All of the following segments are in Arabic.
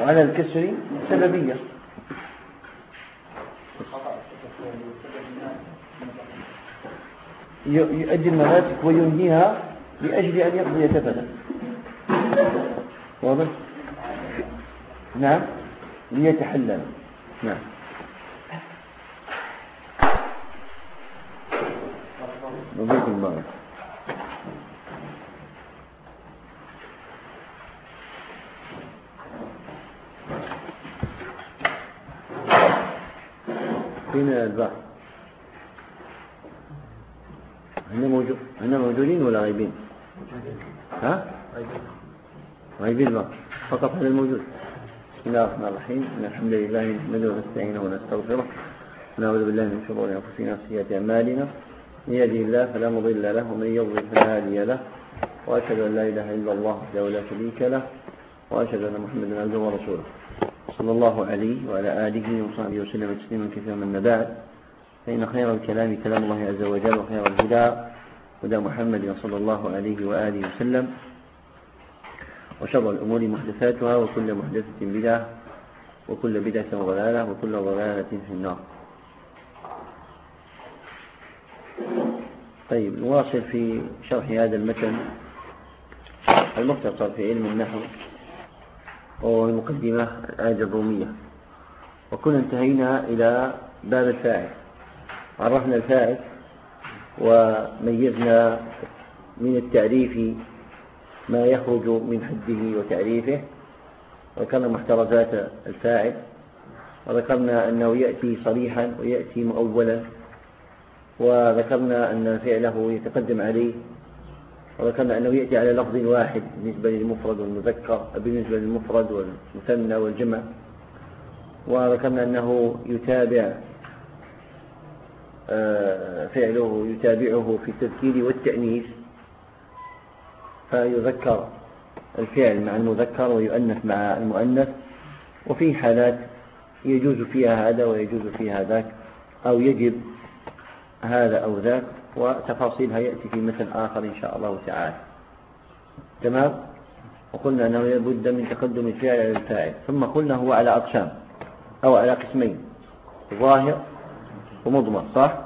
وعلى الكسر سببية. يؤدي المناسك وينهيها لأجل أن يقضي كفلا واضح؟ نعم. ليتحلل. نعم نضيف المرض فين البحث هنا موجود هنا موجودين ولا غايبين ها غايبين بقى فقط هذا الموجود بسم الله الرحمن الرحيم. إن الحمد لله نحمده ونستعينه ونستغفره. ونعوذ بالله من شرور أنفسنا وسيئات أعمالنا. من يهده الله فلا مضل له ومن يضلل فلا هادي له. وأشهد أن لا إله إلا الله وحده لا شريك له وأشهد أن محمدا عبده ورسوله. صلى الله عليه وعلى آله وصحبه وسلم تسليما كثيرا من بعد. فإن خير الكلام كلام الله عز وجل وخير الهدى هدى محمد صلى الله عليه وآله وسلم. وشر الأمور محدثاتها وكل محدثة بدعة وكل بدعة ضلالة وكل ضلالة في النار. طيب نواصل في شرح هذا المتن المختصر في علم النحو وهو المقدمة الآية الرومية. وكنا انتهينا إلى باب الفاعل. عرفنا الفاعل وميزنا من التعريف ما يخرج من حده وتعريفه وذكرنا محترزات الفاعل. وذكرنا أنه يأتي صريحا ويأتي مؤولا. وذكرنا أن فعله يتقدم عليه. وذكرنا أنه يأتي على لفظ واحد بالنسبة للمفرد والمذكر بالنسبة للمفرد والمثنى والجمع. وذكرنا أنه يتابع آه، فعله يتابعه في التذكير والتأنيث. فيذكر الفعل مع المذكر ويؤنث مع المؤنث وفي حالات يجوز فيها هذا ويجوز فيها ذاك أو يجب هذا أو ذاك وتفاصيلها يأتي في مثل آخر إن شاء الله تعالى. تمام؟ وقلنا أنه لابد من تقدم الفعل على الفاعل ثم قلنا هو على أقسام أو على قسمين ظاهر ومضمر صح؟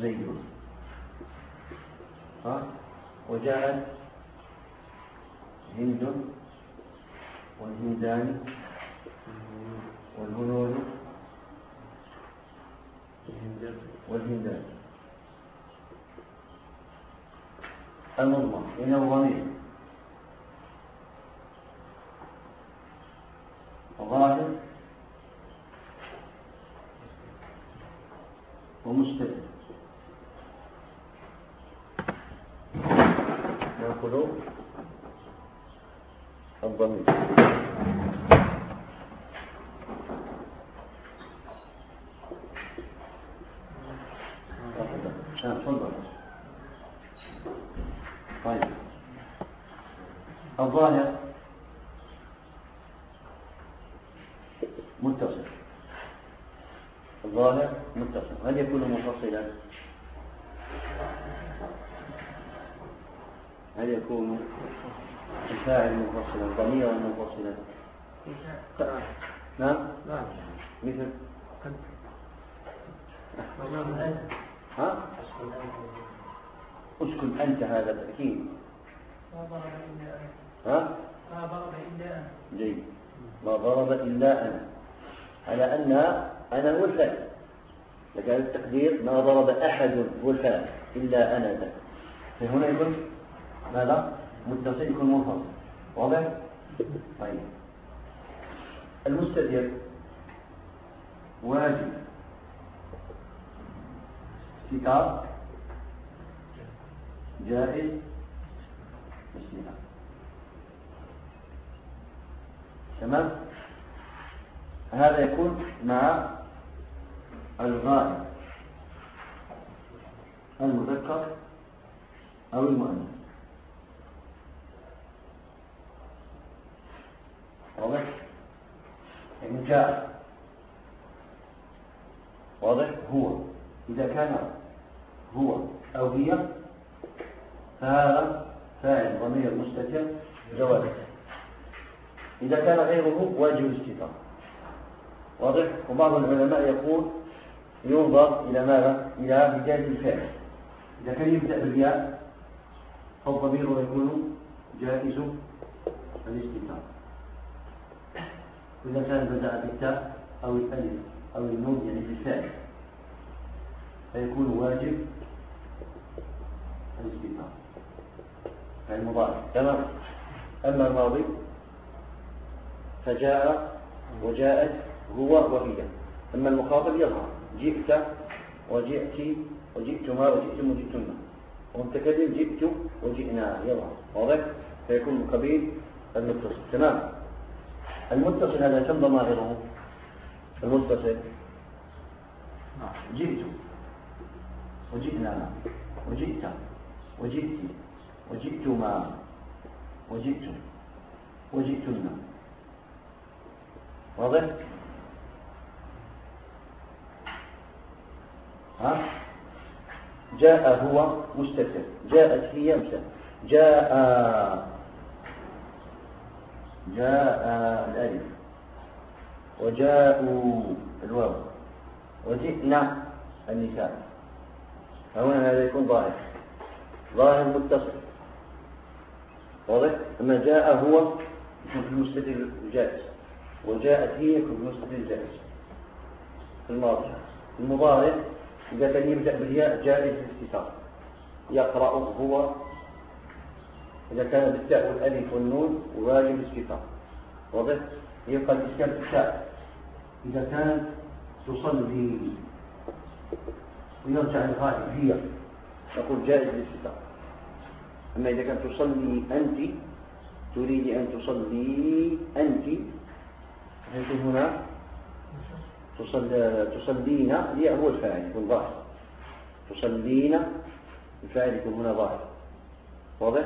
زيد ها؟ وجاءت هند والهندان والهنود والهندان. أم الله؟ من الضمير نعم. ظاهر ومستدل متصل. الظاهر متصل. هل يكون منفصلا هل يكون الفاعل منفصلا ضميرا منفصلا نعم؟ مثل؟ ها؟ اسكن أنت هذا تأكيد ها؟ ما ضرب إلا أنا جيد. ما ضرب إلا أنا. على أن أنا هو لكن التقدير ما ضرب أحد هو إلا أنا ذا فهنا يكون ماذا؟ متصل يكون منفصل واضح؟ طيب. المستدير. واجب. كتاب جائز. استثناء تمام؟ هذا يكون مع الغائب. المذكر أو المؤنث. واضح؟ يعني جاء. واضح؟ هو. إذا كان هو أو هي فهذا فاعل ضمير مستتر جواز إذا كان غيره واجب الاستتار. واضح؟ وبعض العلماء يقول ينظر إلى ماذا؟ إلى بداية الفعل. إذا كان يبدأ بالياء فالضمير يكون جائز الاستتار. وإذا كان بدأ بالتاء أو الألف أو النون يعني بالفعل فيكون واجب الاستتار المضارع تمام؟ أما الماضي فجاء وجاءت هو وهي. أما المخاطب يظهر. جئت وجئت وجئتما وجئتم وجئتن والمتكلم جئت وجئنا. يظهر. واضح؟ فيكون من قبيل المتصل. تمام؟ المتصل هذا كم ضمائره؟ المتصل. جئت. وجئنا. وجئت. وجئت. وجئتما. وجئتم وجئتن. واضح؟ ها؟ جاء هو مستتر. جاءت هي مستتر. جاء جاء الألف وجاءوا الواو. وجئنا النساء فهنا هذا يكون ظاهر. ظاهر متصل. واضح؟ أما جاء هو يكون في المستتر الجائز وجاءت هي يكون في المستتر الجائز في الماضي. المضارع إذا كان يبدأ بالياء جائز الاستتار يقرأ هو إذا كان بالتاء والألف والنون واجب الاستتار واضح؟ يبقى الإسكان في التاء إذا كانت تصلي ويرجع الغائب هي. نقول جائز الاستتار أما إذا كانت تصلي أنت تريد أن تصلي أنت فيكون هنا؟ تصلين هي هو الفاعل يكون ظاهر. تصلين الفاعل يكون هنا ظاهر. واضح؟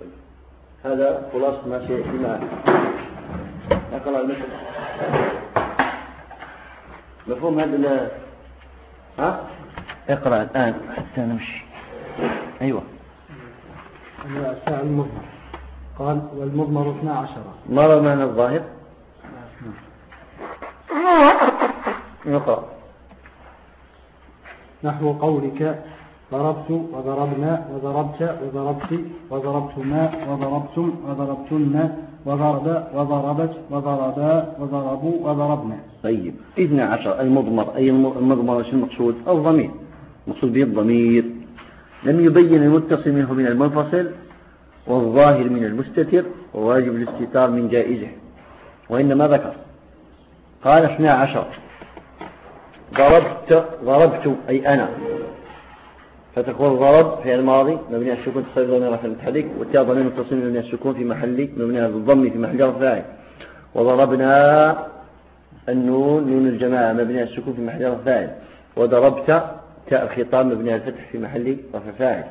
طيب. هذا خلاصة ما سيأتي معنا أقرأ المثل مفهوم هذا ها؟ اقرأ الآن حتى نمشي. أيوة. الفاعل المظهر قال والمضمر 12 مر من الظاهر؟ نقرأ. نحو قولك ضربت وضربنا وضربت وضربت وضربتما وضربتم وضربتن وضرب وضربت وضربا وضربوا وضربنا. طيب. إثنى عشر المضمر أي المضمر شو المقصود؟ الضمير. المقصود به الضمير. لم يبين المتصل منه من المنفصل والظاهر من المستتر وواجب الاستتار من جائزه. وإنما ذكر. قال اثنى عشر. ضربت ضربت أي أنا. فتكون ضرب في الماضي مبني على السكون تصير ضمير في المتحرك والتاء ضمير متصل مبني على السكون في محل مبني على الضم في محل رفع وضربنا النون نون الجماعة مبني على السكون في محل رفع وضربت تاء الخطاب مبني على الفتح في محل رفع فاعل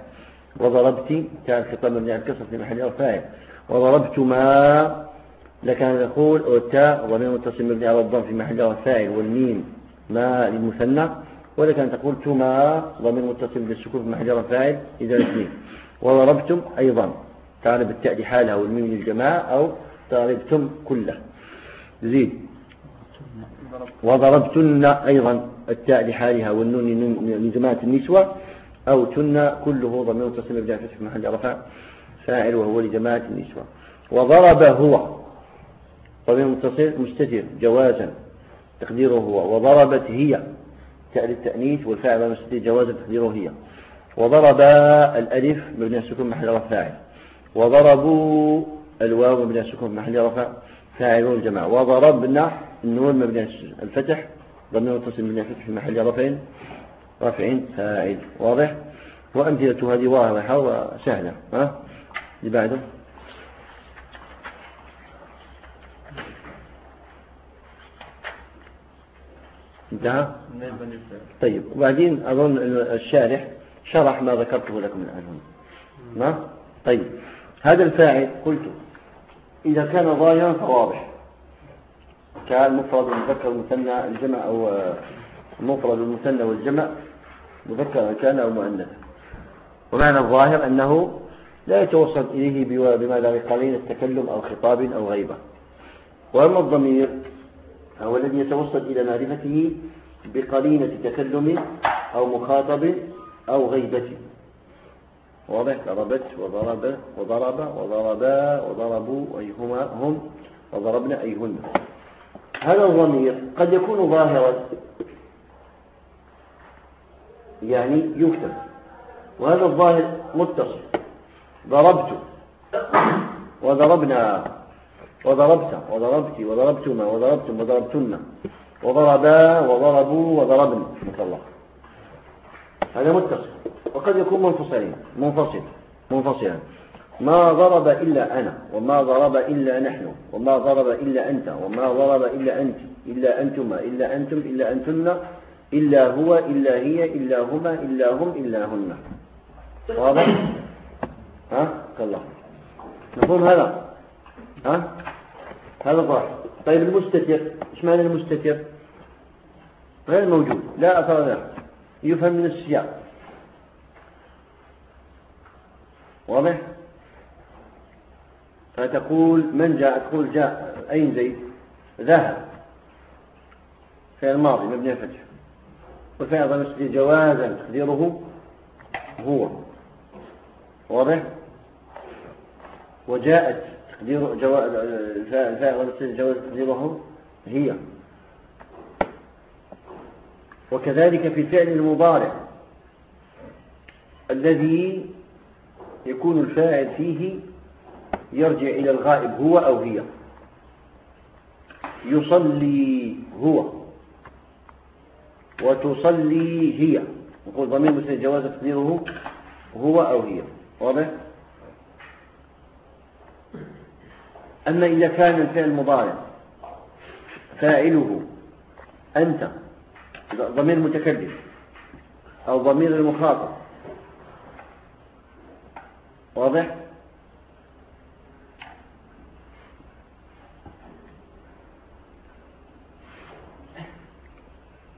وضربت تاء الخطاب مبني على الكسر في محل رفع فاعل وضربتما لكان يقول والتاء ضمير متصل مبني على الضم في محل رفع فاعل والميم ما للمثنى ولك أن تقول تما ضمير متصل بالسكون في محل فاعل إذا الاثنين وضربتم أيضا. تعرف التاء حالها والميم للجماعة أو ضربتم كله. زيد وضربتن أيضا التاء لحالها والنون لجماعة النسوة. أو تن كله ضمير متصل على في محل رفع فاعل وهو لجماعة النسوة. وضرب هو. ضمير متصل مستتر. جوازا. تقديره هو. وضربت هي. تاء التأنيث والفاعل مستتر جوازا تقديره هي وضرب الألف مبني السكون محل رفع فاعل. وضربوا الواو مبني السكون محل رفع فاعل الجماعة وضربنا النون مبني الفتح. ضمير متصل مبني الفتح في محل رفع رفع فاعل واضح. وأمثلة هذه واضحة وسهلة. ها؟ اللي بعده. انتهى طيب وبعدين أظن الشارح شرح ما ذكرته لكم الآن هنا. ما طيب هذا الفاعل قلت إذا كان ظاهرا فواضح. كالمفرد المذكر المثنى الجمع أو المفرد المثنى والجمع مذكر كان أو مؤنثا. ومعنى الظاهر أنه لا يتوصل إليه بماذا؟ بقرين التكلم أو خطاب أو غيبة. وأما الضمير هو الذي يتوصل إلى معرفته بقرينة تكلم أو مخاطب أو غيبة. واضح؟ ضربت وضرب وضرب وضربا وضربوا أي هما هم؟ وضربنا أي هن هذا الضمير قد يكون ظاهرا يعني يكتب وهذا الظاهر متصل. ضربت. وضربنا. وضربت وضربت وضربتما وضربتم وضربتن. وضربا وضربوا وضربن. الله. هذا متصل. وقد يكون منفصلين. منفصل. منفصلا ما ضرب إلا أنا وما ضرب إلا نحن وما ضرب إلا أنت وما ضرب إلا أنت إلا أنتما إلا أنتم إلا أنتن إلا هو إلا هي إلا هما إلا هم إلا هن. واضح؟ ها؟ الله. نقول هذا. ها؟ هذا ظاهر. طيب المستتر إيش معنى المستتر؟ غير موجود لا أثر له. يفهم من السياق. واضح؟ فتقول من جاء؟ تقول جاء أين زيد؟ ذهب. في الماضي مبني الفتح. وفعل ضمير جوازا تقديره هو. واضح؟ وجاءت تقدير جواز جواز هي. وكذلك في الفعل المضارع الذي يكون الفاعل فيه يرجع إلى الغائب هو أو هي. يصلي هو وتصلي هي. نقول ضمير مثل جواز تقديره هو أو هي. واضح؟ أما إذا كان الفعل المضارع فاعله أنت ضمير متكلم أو ضمير المخاطب واضح؟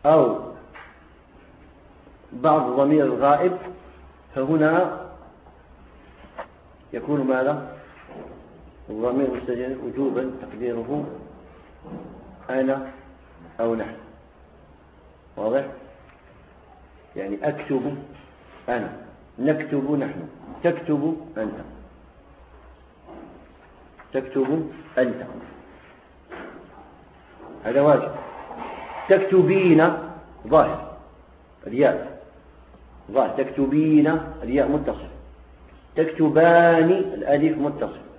أو بعض ضمير الغائب فهنا يكون ماذا؟ الضمير مستجر وجوبا تقديره أنا أو نحن. واضح؟ يعني أكتب أنا نكتب نحن تكتب أنت. تكتب أنت. هذا واجب. تكتبين ظاهر الياء. ظاهر تكتبين الياء متصل. تكتبان الألف متصل.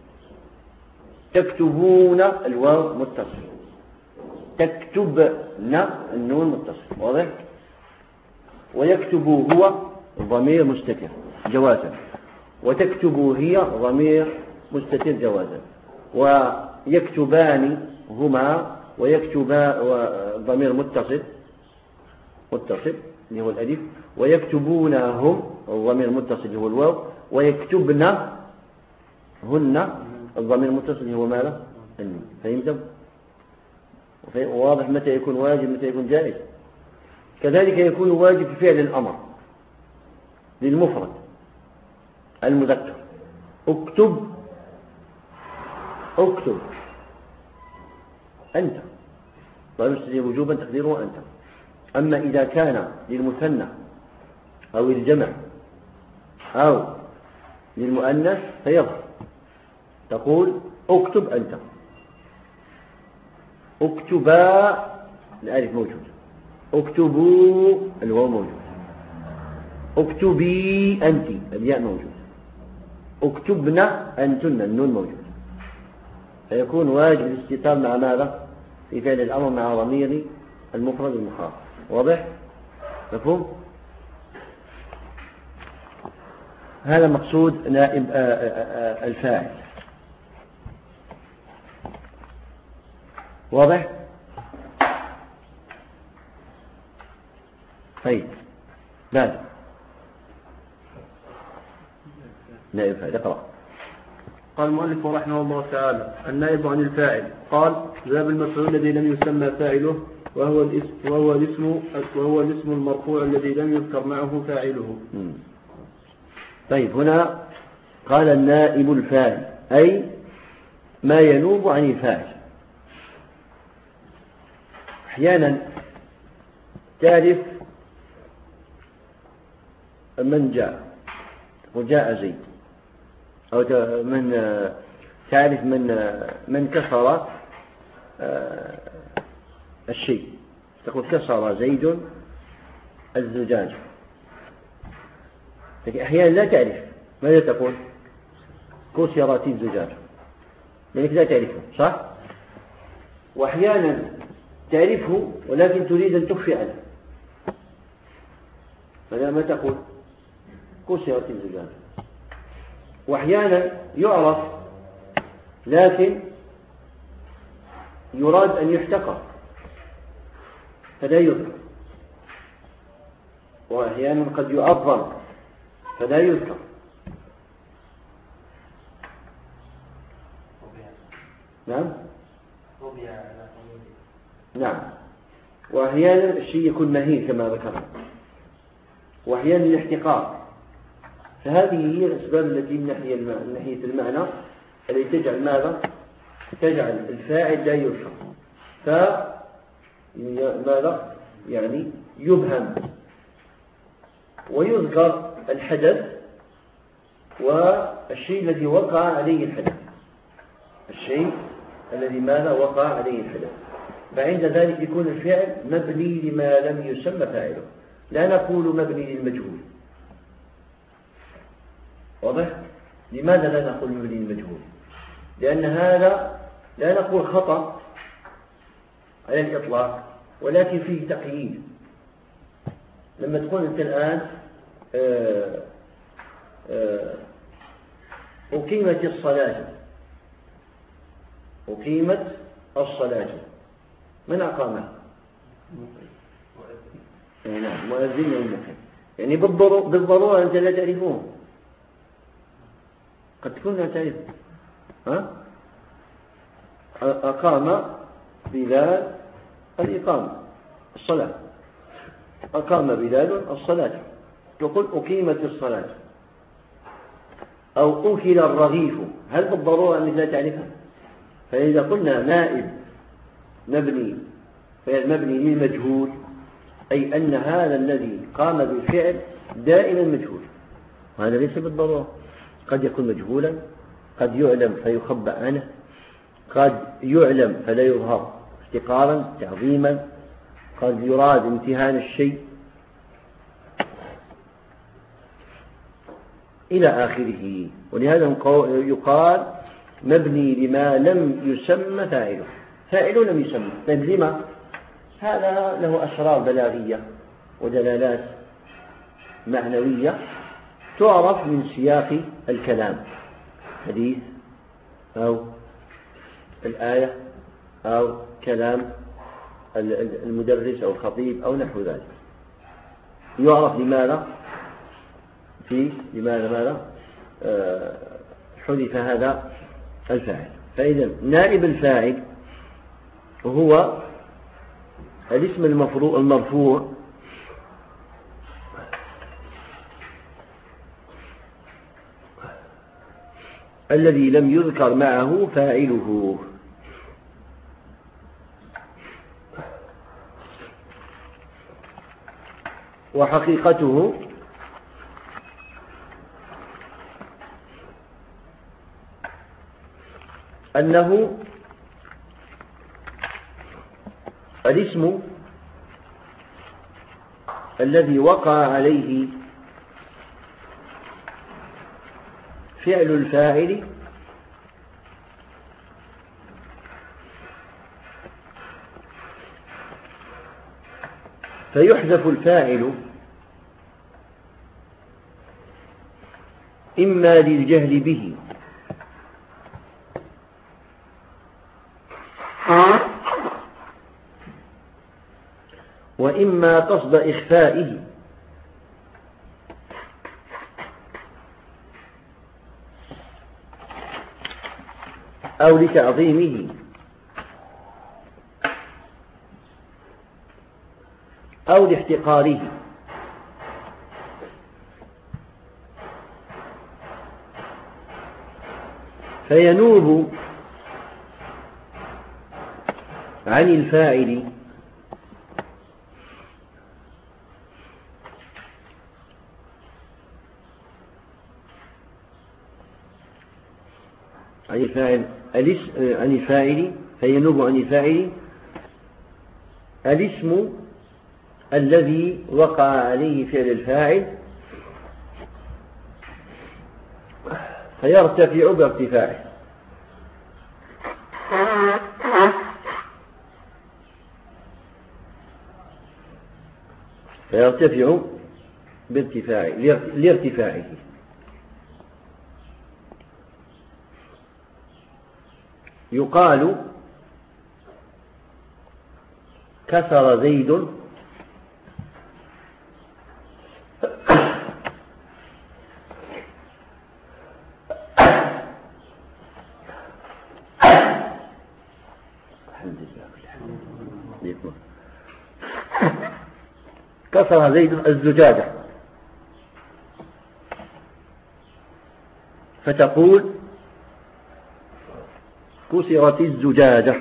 تكتبون الواو متصل. تكتبن النون متصل واضح؟ ويكتب هو ضمير مستتر جوازا. وتكتب هي ضمير مستتر جوازا. ويكتبان هما ويكتبا ضمير متصل متصل اللي هو الألف. ويكتبون هم الضمير المتصل اللي هو الواو. ويكتبن هن الضمير المتصل هو ماذا؟ النون فهمتم واضح متى يكون واجب متى يكون جائز. كذلك يكون واجب في فعل الأمر. للمفرد. المذكر. اكتب. اكتب. أنت. لا يستطيع وجوبا تقديره أنت. أما إذا كان للمثنى أو الجمع أو للمؤنث فيظهر. تقول اكتب أنت. اكتبا الألف موجود اكتبوا الواو موجود اكتبي أنت الياء موجود اكتبنا أنتن النون موجود فيكون واجب الاستتار مع ماذا؟ في فعل الأمر مع ضمير المفرد المخاطب واضح؟ مفهوم؟ هذا مقصود نائب آه، آه، آه، الفاعل. واضح؟ طيب. بعد. نائب فاعل اقرأ. قال المؤلف رحمه الله تعالى النائب عن الفاعل. قال ذهب المفعول الذي لم يسمى فاعله وهو الاسم وهو الاسم وهو الاسم المرفوع الذي لم يذكر معه فاعله. طيب هنا قال النائب الفاعل أي ما ينوب عن الفاعل. أحيانا تعرف من جاء وجاء زيد. أو من تعرف من من كسر آه، الشيء. تقول كسر زيد الزجاج. لكن أحيانا لا تعرف. ماذا تقول؟ كسرت الزجاج. لأنك لا تعرفه صح؟ وأحيانا تعرفه ولكن تريد أن تخفي عنه. فلا ما تقول؟ كسرت الزجاج. وأحيانا يعرف لكن يراد أن يحتقر. فلا يذكر. وأحيانا قد يعظم فلا يذكر. نعم؟ نعم. وأحيانا الشيء يكون مهين كما ذكرنا. وأحيانا الاحتقار. فهذه هي الأسباب التي من ناحية المعنى. التي تجعل ماذا؟ تجعل الفاعل لا يرشق فماذا؟ يعني يبهم. ويذكر الحدث والشيء الذي وقع عليه الحدث. الشيء الذي ماذا؟ وقع عليه الحدث. فعند ذلك يكون الفعل مبني لما لم يسمى فاعله. لا نقول مبني للمجهول. واضح؟ لماذا لا نقول مبني للمجهول؟ لأن هذا لا نقول خطأ على الإطلاق ولكن فيه تقييد. لما تقول أنت الآن آه، آه، أقيمت الصلاة. أقيمت الصلاة. من أقامها نعم مؤذن المقيم يعني بالضرورة أنت لا تعرفون قد تكون لا تعرف. ها؟ أقام بلال الإقامة الصلاة. أقام بلال الصلاة. تقول أقيمت الصلاة. أو أكل الرغيف. هل بالضرورة أنك لا تعرفها؟ فإذا قلنا نائب مبني فالمبني للمجهول أي أن هذا الذي قام بالفعل دائما مجهول. وهذا ليس بالضرورة. قد يكون مجهولا قد يعلم فيخبأ عنه قد يعلم فلا يظهر افتقارا تعظيما قد يراد امتهان الشيء. إلى آخره. ولهذا يقال مبني لما لم يسمى فاعله. فاعل لم يسمى. طيب لما؟ هذا له أسرار بلاغية ودلالات معنوية تعرف من سياق الكلام. حديث أو الآية أو كلام المدرس أو الخطيب أو نحو ذلك. يعرف لماذا؟ في لماذا ماذا آه، حذف هذا الفاعل. فإذا نائب الفاعل هو الاسم المرفوع. الذي لم يذكر معه فاعله. وحقيقته أنه الاسم الذي وقع عليه فعل الفاعل فيحذف الفاعل إما للجهل به. وإما قصد إخفائه. أو لتعظيمه. أو لاحتقاره. فينوب عن الفاعل عن عن الفاعل فينوب عن الفاعل الاسم الذي وقع عليه فعل الفاعل. فيرتفع بارتفاعه. فيرتفع بارتفاعه لارتفاعه. يقال كسر زيد كسر زيد الزجاجة. فتقول كسرت الزجاجة.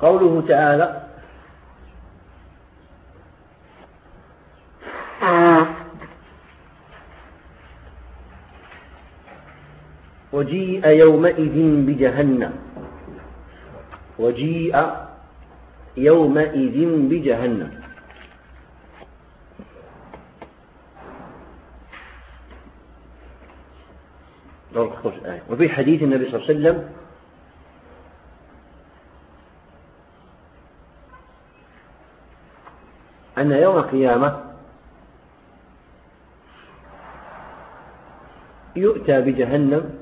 قوله تعالى وجيء يومئذ بجهنم. وجيء يومئذ بجهنم. وفي حديث النبي صلى الله عليه وسلم أن يوم القيامة يؤتى بجهنم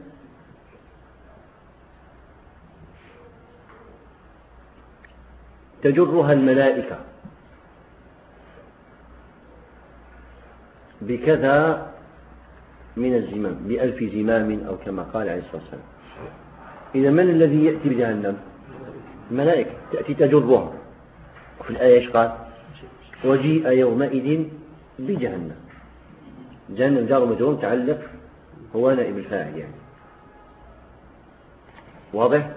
تجرها الملائكة بكذا من الزمام بألف زمام أو كما قال عليه الصلاة والسلام. إذا من الذي يأتي بجهنم؟ الملائكة تأتي تجرها. في الآية إيش قال؟ وجيء يومئذ بجهنم. جهنم جار مجرور تعلق هو نائب الفاعل يعني. واضح؟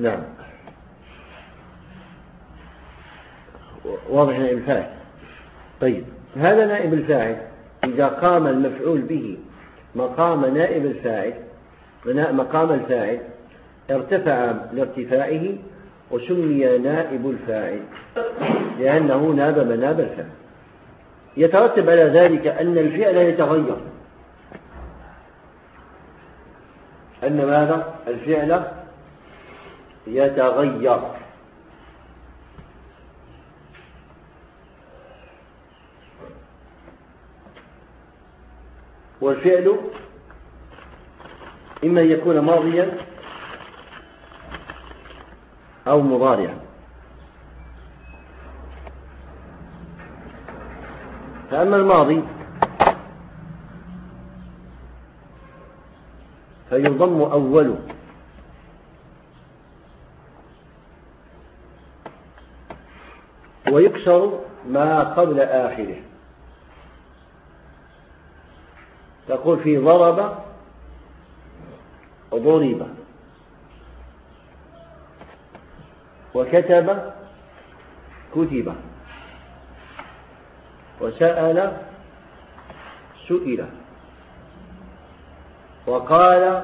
نعم. واضح نائب الفاعل؟ طيب هذا نائب الفاعل إذا قام المفعول به مقام نائب الفاعل مقام الفاعل ارتفع لارتفاعه وسمي نائب الفاعل لأنه ناب مناب الفاعل يترتب على ذلك أن الفعل يتغير. أن ماذا؟ الفعل يتغير. والفعل إما أن يكون ماضيا أو مضارعا. فأما الماضي فيضم أوله. ويكسر ما قبل آخره. تقول في ضرب ضرب وكتب كتب. وسأل سئل. وقال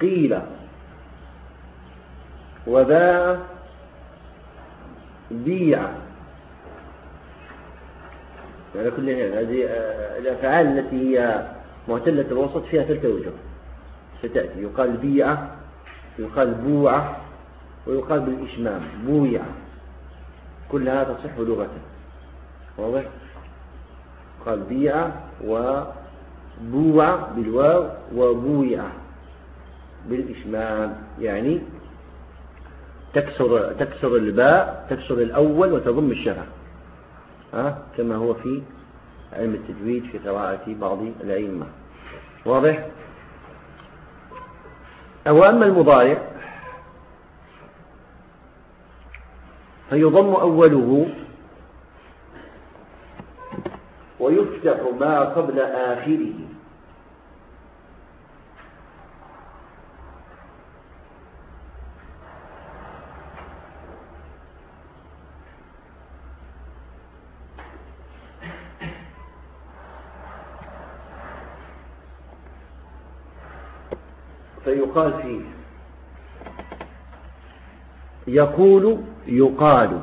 قيل. وباع بيع على كل هذه الأفعال التي هي معتلة الوسط فيها ثلاثة وجه ستأتي يقال بيع يقال بوع ويقال بالإشمام بويع كلها تصح لغة. واضح؟ قال بيع وبوع بالواو وبويع بالإشمام يعني تكسر تكسر الباء تكسر الأول وتضم الشفة ها؟ كما هو في علم التجويد في قراءة بعض الأئمة. واضح؟ أو أما المضارع فيضم أوله ويفتح ما قبل آخره. فيقال فيه. يقول يقال.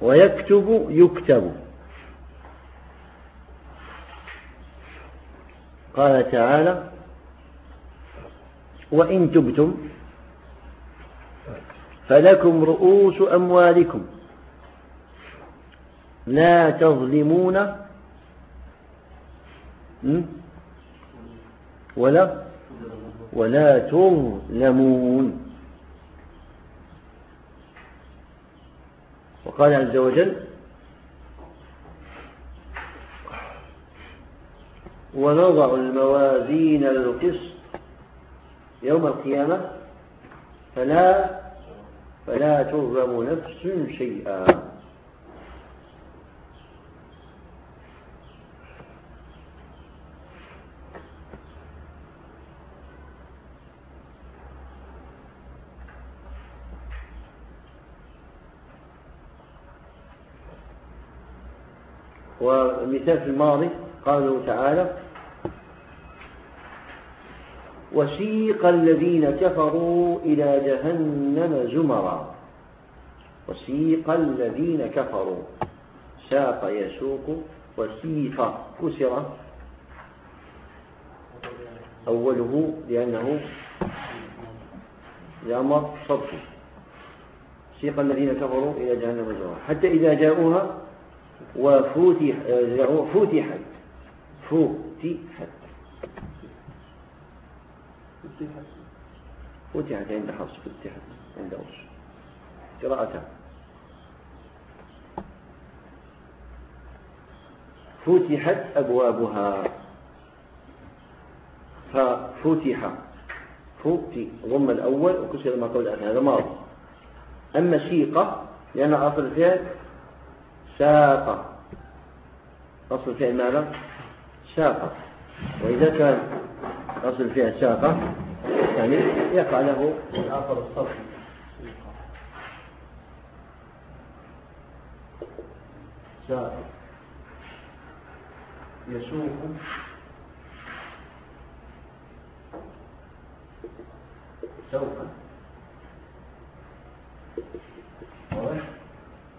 ويكتب يكتب. قال تعالى وإن تبتم فلكم رؤوس أموالكم. لا تظلمون. ولا ولا تظلمون. وقال عز وجل ونضع الموازين للقسط يوم القيامة فلا فلا تظلم نفس شيئا. في الماضي قاله تعالى وسيق الذين كفروا إلى جهنم زمرا. وسيق الذين كفروا. ساق يسوق وسيق كسر. أوله لأنه لأمر صدق. سيق الذين كفروا إلى جهنم زمرا. حتى إذا جاءوها وفتح فتحت فتحت فتحت عند حفص فتحت عند أوس. قراءتها فتحت أبوابها. ففتح فتي ضم الأول وكسر ما قبل هذا. ماضي. أما شيقة لأن أصل الفعل ساق أصل الفعل ماذا؟ ساق وإذا كان أصل الفعل ساق يعني يقع له الآخر الصرف. ساق يسوق سوقا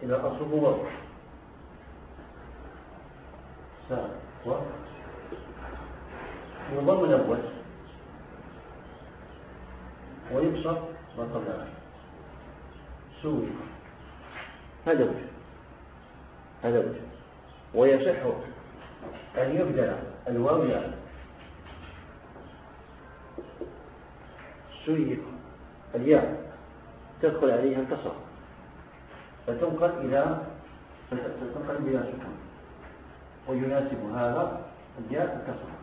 إذا أصله وضع ساق يضم الأول. ويبصر ما قبل. سوي. هذا وجه. هذا وجه. ويصح أن يبدأ الواو لا. سوي الياء. تدخل عليها الكسر فتنقل إلى تنقل بلا سكون. ويناسب هذا الياء الكسر.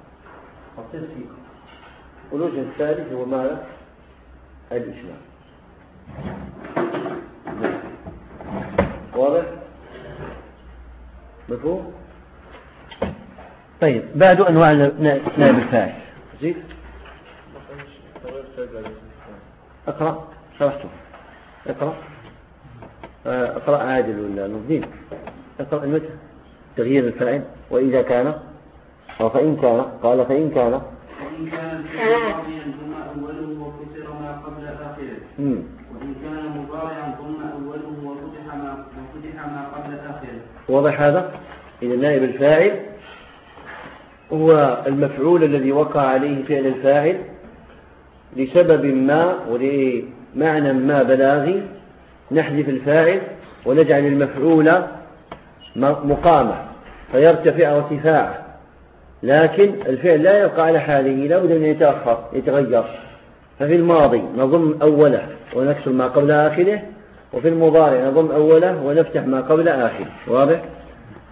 سيقة والوجه الثالث هو ماذا؟ الإسلام واضح؟ مفهوم؟ طيب بعد أنواع نائب الفاعل. زيد؟ اقرأ شرحته. اقرأ. آه، اقرأ عادل ولا نبدين اقرأ المتن تغيير الفاعل وإذا كان أو فإن كان قال فإن كان. وإن كان ماضيا ثم أوله وكسر ما قبل آخره وإن كان مضارعا ثم أوله وفتح ما وفتح ما قبل آخره واضح هذا؟ إذا نائب الفاعل هو المفعول الذي وقع عليه فعل الفاعل لسبب ما ولمعنى ما بلاغي نحذف الفاعل ونجعل المفعول مقامة. فيرتفع ارتفاعا لكن الفعل لا يبقى على حاله لا بد أن يتأخر يتغير. ففي الماضي نضم أوله ونكسر ما قبل آخره وفي المضارع نضم أوله ونفتح ما قبل آخره. واضح؟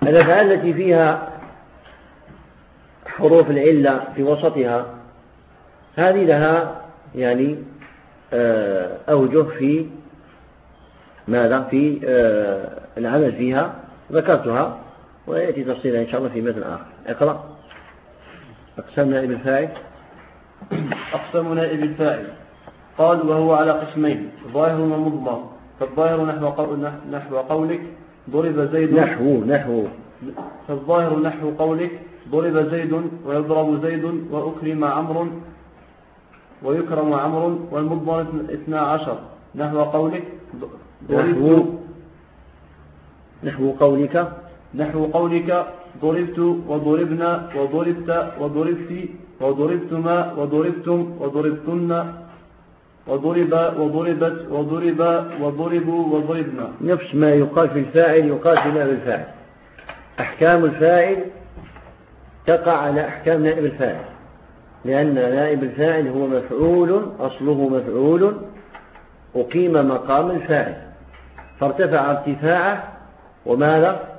الأفعال التي فيها حروف العلة في وسطها هذه لها يعني آه، أوجه في ماذا؟ في آه، العمل فيها ذكرتها. ويأتي تفصيلها إن شاء الله في مثل آخر. اقرأ. أقسام نائب الفاعل أقسام نائب الفاعل قال وهو على قسمين. ظاهر ومضمر. فالظاهر نحو, قول نحو قولك ضرب زيد. نحو نحو. فالظاهر نحو قولك ضرب زيد ويضرب زيد وأكرم عمرو ويكرم عمرو والمضمر اثنا عشر. نحو قولك نحو. نحو قولك. نحو قولك ضربت وضربنا وضربت وضربت وضربتما وضربتم وضربتن وضرب وضربت وضرب وضربوا وضربنا. نفس ما يقال في الفاعل يقال في نائب الفاعل. أحكام الفاعل تقع على أحكام نائب الفاعل لأن نائب الفاعل هو مفعول أصله مفعول أقيم مقام الفاعل. فارتفع ارتفاعه وماذا؟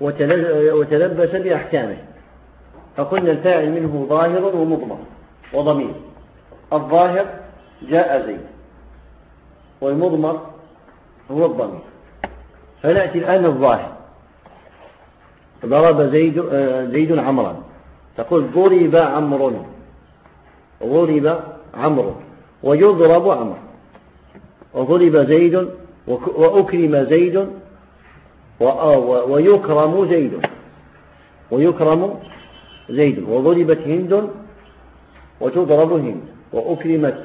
وتلبس بأحكامه. فقلنا الفاعل منه ظاهر ومضمر وضمير. الظاهر جاء زيد والمضمر هو الضمير. فنأتي الآن الظاهر. ضرب زيد, زيد عمرا. تقول ضرب عمرو. ضرب عمرو. ويضرب عمرو. وضرب زيد وأكرم زيد ويكرم زيد. ويكرم زيد. وضربت هند وتضرب هند. وأكرمت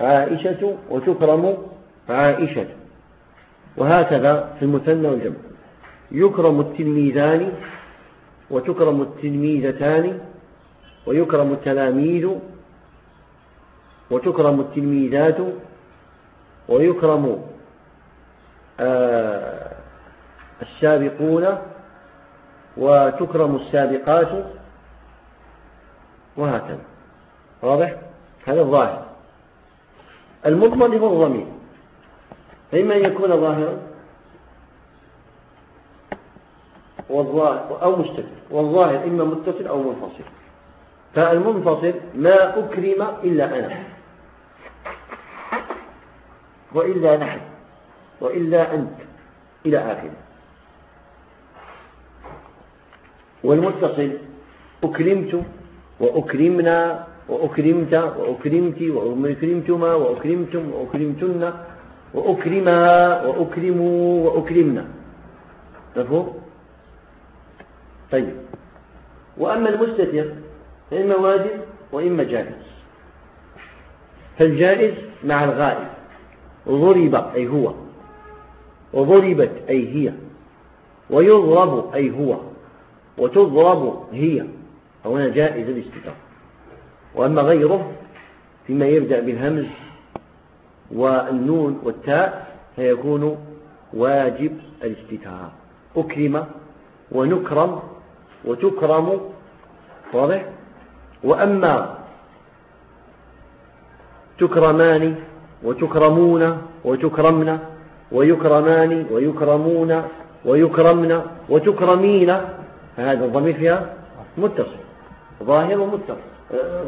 عائشة وتكرم عائشة. وهكذا في المثنى والجمع. يكرم التلميذان وتكرم التلميذتان ويكرم التلاميذ وتكرم التلميذات ويكرم آه السابقون وتكرم السابقات وهكذا. واضح؟ هذا الظاهر. المضمن هو الضمير. إما أن يكون ظاهرا والظاهر أو مستتر. والظاهر إما متصل أو منفصل. فالمنفصل ما أكرم إلا أنا. وإلا نحن. وإلا أنت. إلى آخره. والمتصل أكرمت وأكرمنا وأكرمت وأكرمت وأكرمتما وأكرمتم وأكرمتن وأكرمها وأكرموا وأكرمنا. مفهوم؟ طيب. وأما المستتر فإما واجب وإما جائز. فالجائز مع الغائب. ضرب أي هو. وضربت أي هي. ويضرب أي هو. وتضرب هي هنا جائز الاستتار. وأما غيره فيما يبدأ بالهمز والنون والتاء فيكون واجب الاستتار. أكرم ونكرم وتكرم واضح؟ وأما تكرمان وتكرمون وتكرمن ويكرمان ويكرمون ويكرمن وتكرمين هذا الضمير فيها متصل. ظاهر ومتصل.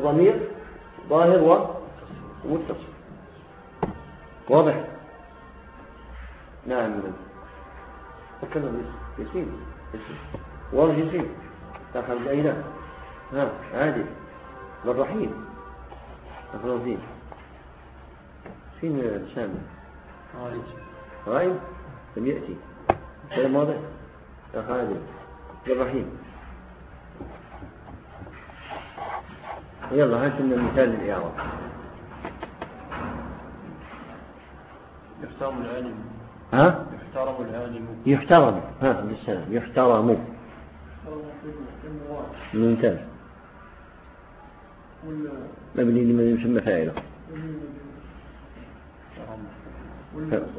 ضمير ظاهر ومتصل. واضح؟ نعم. تكلم يسين يسين والله يسين دخل الأيناء ها عادل بالرحيم دخلوا فين فين سامي؟ غايب. لم يأتي. كلام واضح؟ أخ عادل بالرحيم يلا هات لنا مثال للإعراب. يحترم العالم. ها؟ يحترم العالم. يحترم. ها بالسلام يحترم. ممتاز. مبني لمن يسمى فاعله.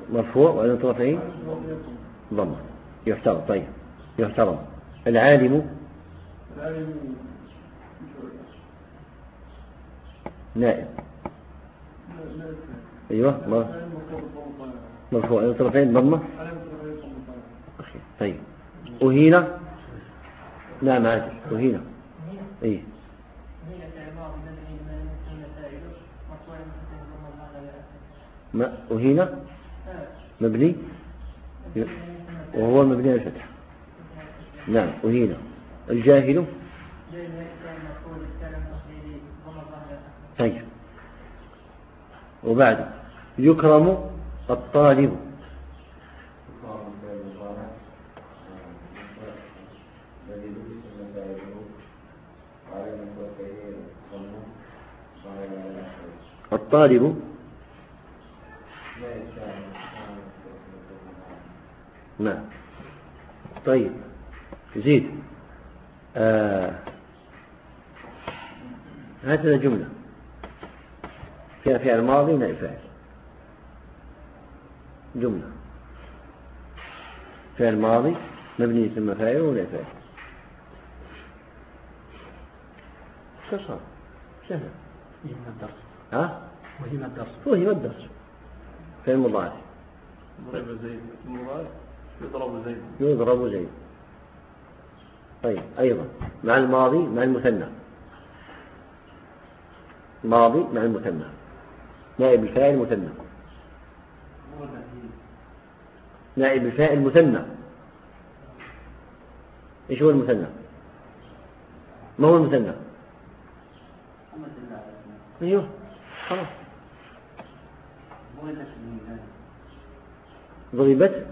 مرفوع وعلى طرفين ضمة. يحترم. طيب. يحترم. العالم نائب. أيوه مرفوع. على طرفين ضمة. طيب. أهينا نعم عادل. أهينا إيه. ما أهينا مبني. وهو مبني على الفتح. نعم أهينا. الجاهل؟ طيب. وبعد يكرم الطالب. الطالب. نعم. طيب. زيد. آه. هكذا جملة. فيها فعل ماضي نائب فاعل. جملة. فعل ماضي مبني ثم فاعل ونائب فاعل. شو صار سهل ها؟ وهم الدرس؟ فهم الدرس. فعل مضارع. ضرب زيد. المضارع يضرب زيد. يضرب زيد. طيب أيضا مع الماضي مع المثنى. ماضي مع المثنى. نائب الفاعل مثنى. نائب الفاعل مثنى. إيش هو المثنى؟ ما هو المثنى؟ أيوه خلاص. ضربت.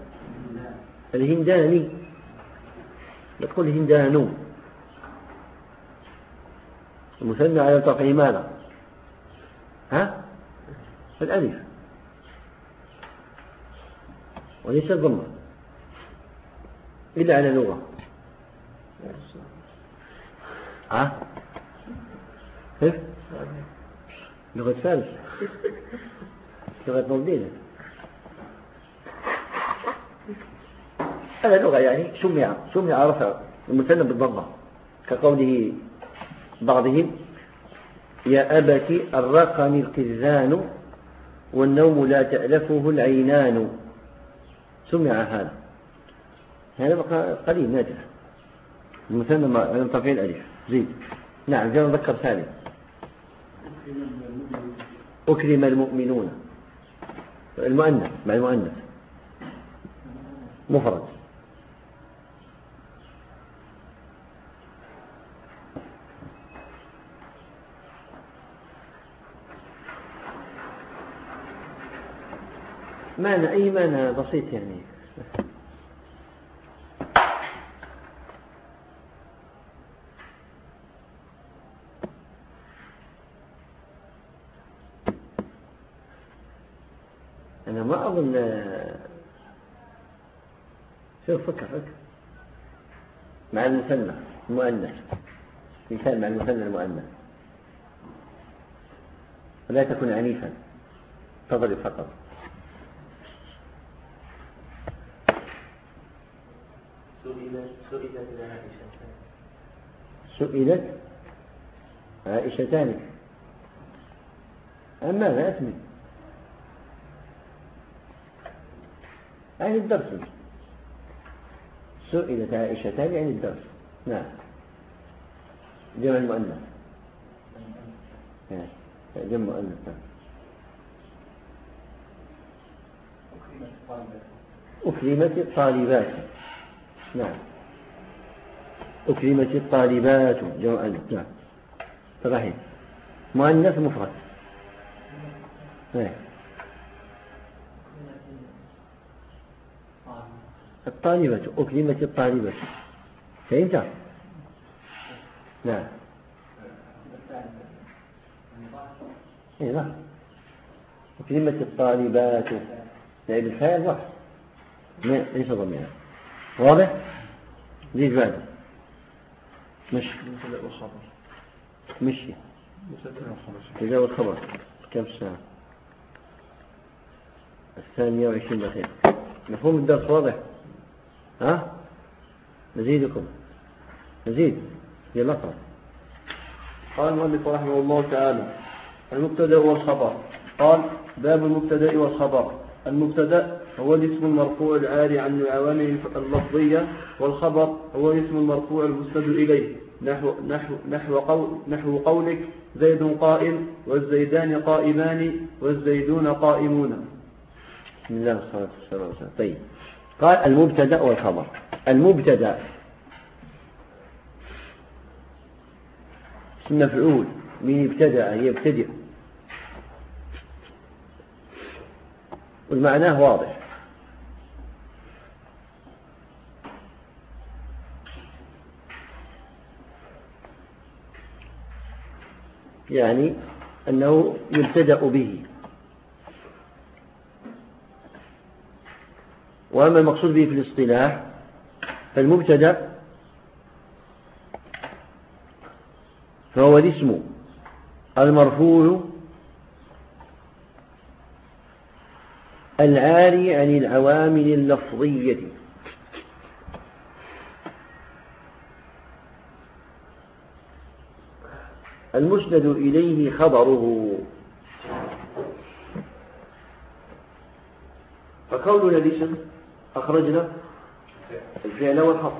الهنداني. لا تقول المثنى على طرفه ماذا؟ ها؟ الألف. وليس الضمة. إلا على لغة. ها؟ كيف لغة فارس. لغة مولدينة هذا لغة يعني سمع سمع رفع المثنى بالضمة كقوله بعضهم يا أبت الرقم القذان والنوم لا تألفه العينان. سمع هذا. هذا بقى قليل نادر. المثنى ما ترفيع الألف. زيد. نعم زي ما ذكر سالم. أكرم المؤمنون. المؤنث مع المؤنث. مفرد. معنى أي معنى بسيط يعني؟ أنا ما أظن شوف فكر فكر. مع المثنى المؤنث مثال مع المثنى المؤنث ولا تكن عنيفا. تضرب فقط. سئلت عائشة سئلت عائشتان. أما لا أثمن عن الدرس. سئلت عائشتان عن الدرس. نعم. جمع المؤنث. نعم. جمع مؤنث نعم. أكرمت الطالبات نعم. أكرمت الطالبات. جمع نعم. صحيح. مؤنث مفرد. نعم. الطالبة. أكرمت الطالبة. فهمت؟ نعم. إيه أكرمت الطالبات. نائب الفاعل واحد ليس ضميرا واضح؟ زيد بعد. مشي. مشي. تجاوز الخبر. كم ساعة؟ الثانية وعشرين دقيقة. مفهوم الدرس واضح؟ ها؟ نزيدكم. نزيد. يلا اقرأ قال المؤلف رحمه الله تعالى المبتدأ والخبر. قال باب المبتدأ والخبر. المبتدأ هو الاسم المرفوع العاري عن العوامل اللفظية والخبر هو الاسم المرفوع المسند إليه. نحو, نحو, نحو, قول نحو قولك زيد قائم والزيدان قائمان والزيدون قائمون. بسم الله والصلاة والسلام. طيب. قال المبتدأ والخبر. المبتدأ. اسم مفعول. من ابتدأ؟ يبتدئ والمعناه واضح. يعني أنه يبتدأ به. وأما المقصود به في الاصطلاح فالمبتدأ فهو الاسم المرفوع العاري عن العوامل اللفظية. المسند إليه خبره. فقولنا الاسم أخرجنا؟ الفعل والحرف.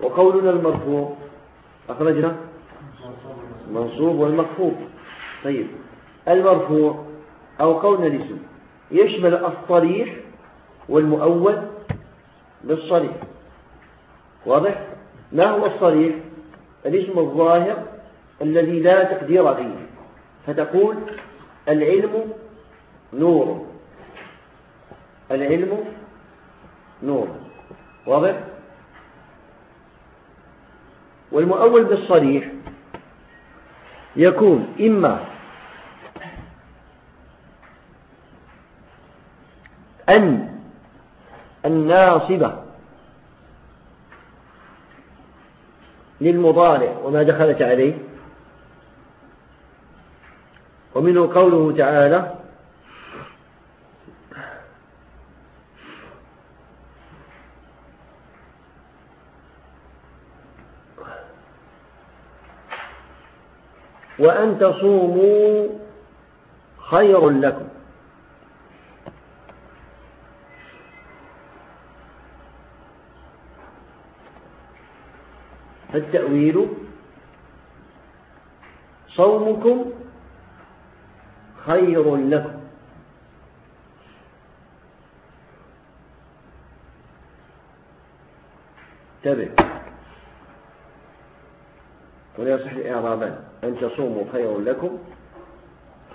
وقولنا المرفوع أخرجنا؟ المنصوب والمخفوض طيب. المرفوع أو قولنا الاسم يشمل الصريح والمؤول بالصريح واضح؟ ما هو الصريح؟ الاسم الظاهر الذي لا تقدير فيه فتقول العلم نور. العلم نور. واضح؟ والمؤول بالصريح يكون إما أن الناصبة للمضارع وما دخلت عليه ومنه قوله تعالى وأن تصوموا خير لكم. فالتأويل صومكم خير لكم. ولا يصح إعرابا. أن تصوموا خير لكم.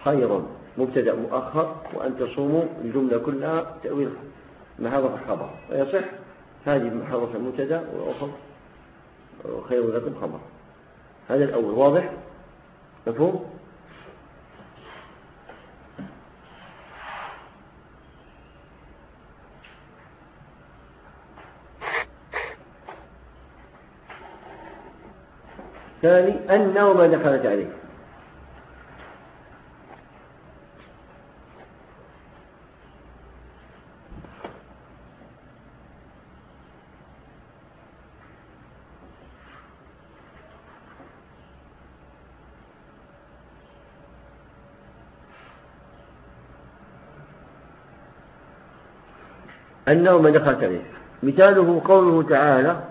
خير. مبتدأ مؤخر. وأن تصوموا الجملة كلها تأويل هذا الخبر؟ ويصح. هذه حرف المبتدأ والأخر خير لكم خبر. هذا الأول. واضح؟ مفهوم؟ ثاني أنه ما دخلت عليه. أنه ما دخلت عليه. مثاله قوله تعالى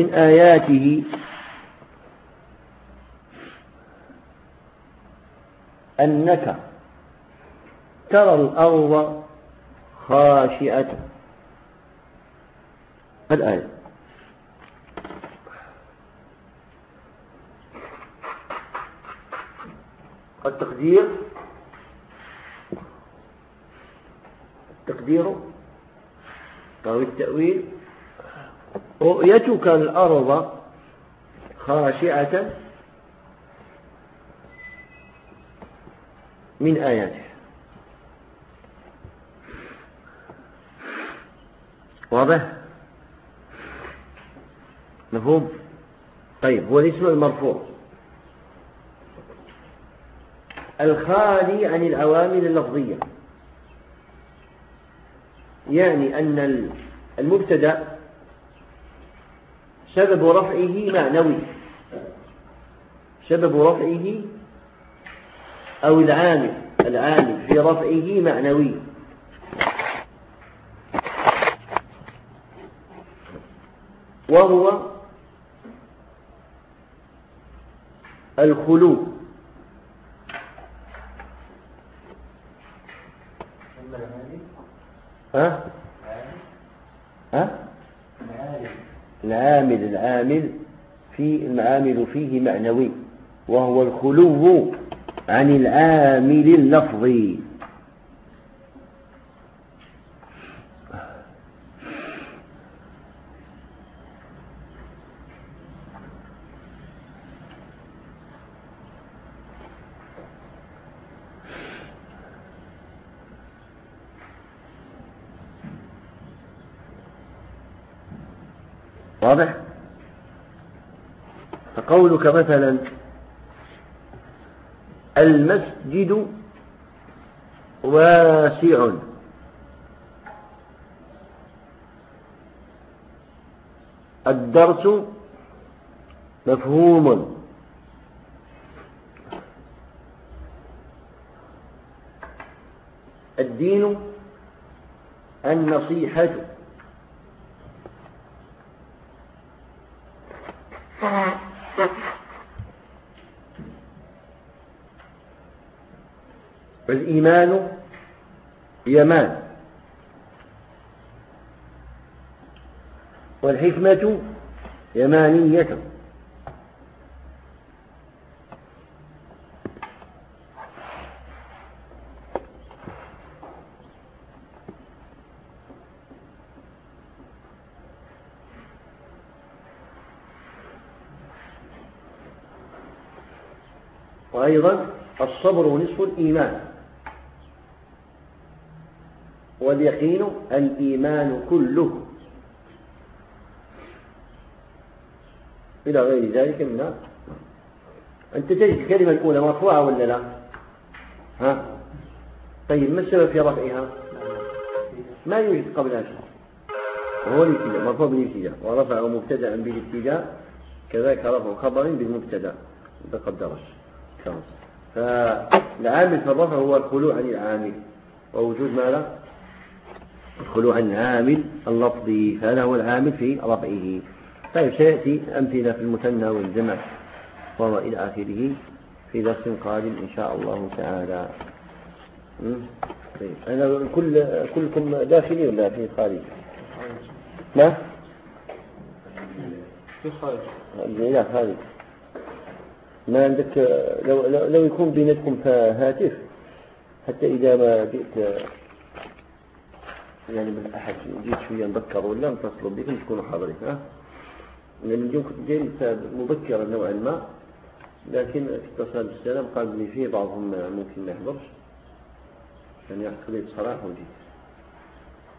ومن آياته. أنك ترى الأرض خاشئة. الآية. التقدير. التقدير. أو التأويل. رؤيتك الأرض خاشعة من آياته. واضح؟ مفهوم؟ طيب هو الاسم المرفوع. الخالي عن العوامل اللفظية. يعني أن المبتدأ سبب رفعه معنوي. سبب رفعه أو العامل العامل في رفعه معنوي. وهو الخلو ها؟ ها؟ العامل العامل في المعامل فيه معنوي وهو الخلو عن العامل اللفظي واضح فقولك مثلا المسجد واسع. الدرس مفهوم. الدين النصيحة. الإيمان يمان. والحكمة يمانية. وأيضا الصبر نصف الإيمان. واليقين الإيمان كله. إلى غير ذلك من أنت تجد الكلمة الأولى مرفوعة ولا لا؟ ها؟ طيب ما السبب في رفعها؟ ما يوجد قبلها شيء وهو الابتداء مرفوع بالابتداء ورفعه مبتدأ بالابتداء كذلك رفع خبر بالمبتدأ. خلاص. فالعامل في الرفع هو الخلوع عن العامل. ووجود ماذا؟ الخلوع عن العامل اللفظي فهذا هو العامل في رفعه. طيب سيأتي أمثلة في المثنى والجمع وهو إلى آخره في درس قادم إن شاء الله تعالى. طيب أنا كل كلكم داخلي ولا في خارج؟ ما؟ في خارج. لا خارج. ما عندك؟ لو, لو, لو يكون بينكم هاتف حتى إذا ما جئت يعني من أحد جيت شوية نذكر ولا نتصلوا بكم تكونوا حاضرين ها؟ لأن اليوم كنت جاي مبكرا نوعا ما لكن اتصل بالسلام قال لي فيه بعضهم ممكن ما يحضرش. يعني يحصل بصراحة وجيت.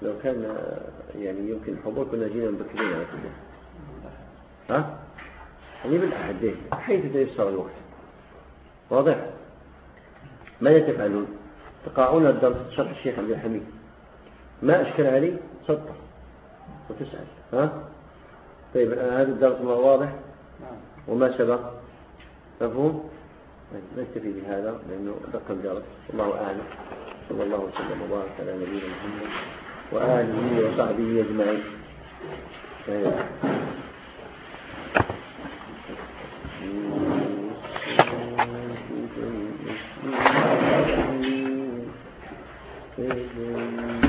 لو كان يعني يمكن الحضور كنا جينا مبكرين على كل ها؟ يعني بالأحد إيه؟ حيث تيسر الوقت. واضح؟ ماذا تفعلون تقاعون الدرس؟ شرح الشيخ عبد الحميد. ما أشكل عليه تسطر وتسأل. ها؟ طيب هذا الدرس ما واضح؟ وما سبق؟ مفهوم؟ طيب نكتفي بهذا لأنه دق الدرس الله أعلم. صلى الله وسلم وبارك على نبينا محمد وآله وصحبه أجمعين. طيب. الكافرين